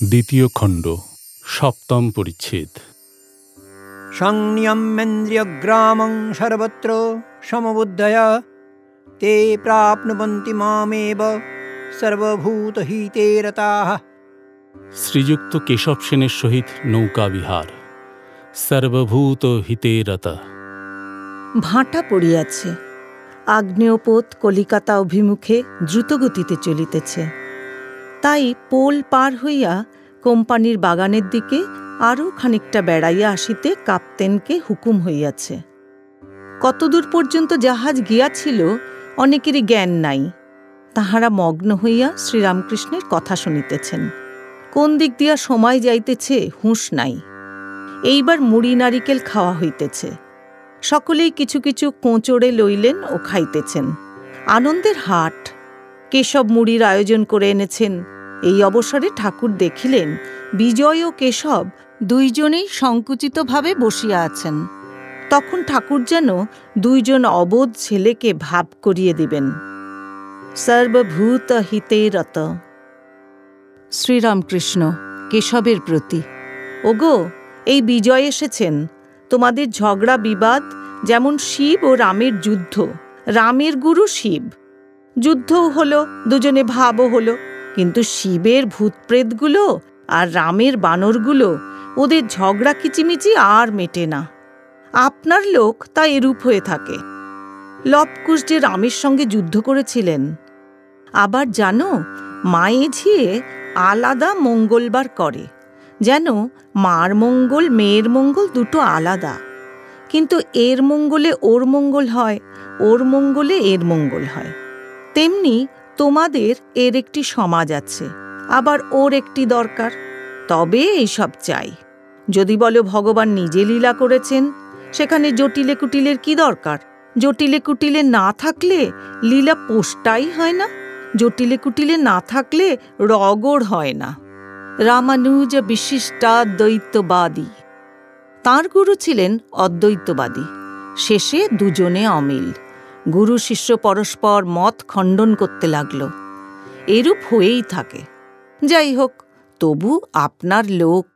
দ্বিতীয় খণ্ড সপ্তম পরিচ্ছেদ। সংনিয়মেন্দ্রিয়গ্রামং সর্বত্র সমবুদ্ধয়া তে প্রাপ্নবন্তি মামেব সর্বভূতহিতে রতা শ্রীযুক্ত কেশব সেনের সহিত নৌকা বিহার সর্বভূত হিতে রতা ভাঁটা পড়িয়াছে আগ্নেয়পোত কলিকাতা অভিমুখে দ্রুতগতিতে চলিতেছে। তাই পোল পার হইয়া কোম্পানির বাগানের দিকে আরও খানিকটা বেড়াইয়া আসিতে কাপ্তেনকে হুকুম হইয়াছে। কতদূর পর্যন্ত জাহাজ গিয়াছিল অনেকেরই জ্ঞান নাই। তাহারা মগ্ন হইয়া শ্রীরামকৃষ্ণের কথা শুনিতেছেন। কোন দিক দিয়া সময় যাইতেছে হুঁশ নাই। এইবার মুড়ি, নারিকেল খাওয়া হইতেছে। সকলেই কিছু কিছু কোঁচড়ে লইলেন ও খাইতেছেন। আনন্দের হাট। কেশব মুড়ির আয়োজন করে এনেছেন। এই অবসরে ঠাকুর দেখিলেন, বিজয় ও কেশব দুইজনেই সংকুচিতভাবে বসিয়া আছেন। তখন ঠাকুর যেন দুইজন অবোধ ছেলেকে ভাব করিয়ে দিবেন। সর্বভূত হিতে রত। শ্রীরামকৃষ্ণ, কেশবের প্রতি, ওগো, এই বিজয় এসেছেন। তোমাদের ঝগড়া বিবাদ যেমন শিব ও রামের যুদ্ধ, রামের গুরু শিব। যুদ্ধও হলো, দুজনে ভাবও হলো। কিন্তু শিবের ভূতপ্রেতগুলো আর রামের বানরগুলো, ওদের ঝগড়া কিচিমিচি আর মেটে না। আপনার লোক তা এরূপ হয়ে থাকে। লবকুশ যে রামের সঙ্গে যুদ্ধ করেছিলেন। আবার জানো, মায়ে ঝিয়ে আলাদা মঙ্গলবার করে। যেন মার মঙ্গল, মেয়ের মঙ্গল দুটো আলাদা। কিন্তু এর মঙ্গলে ওর মঙ্গল হয়, ওর মঙ্গলে এর মঙ্গল হয়। তেমনি তোমাদের এর একটি সমাজ আছে, আবার ওর একটি দরকার। তবে এইসব চাই। যদি বলো ভগবান নিজে লীলা করেছেন, সেখানে জটিলে কুটিলের কি দরকার? জটিলে কুটিলে না থাকলে লীলা পোষ্টাই হয় না? জটিলে কুটিলে না থাকলে রগড় হয় না। রামানুজ বিশিষ্টা দ্বৈতবাদী। তাঁর গুরু ছিলেন অদ্বৈতবাদী। শেষে দুজনে অমিল। গুরু শিষ্য পরস্পর মত খণ্ডন করতে লাগল। এরূপ হয়েই থাকে। যাই হোক তবু আপনার লোক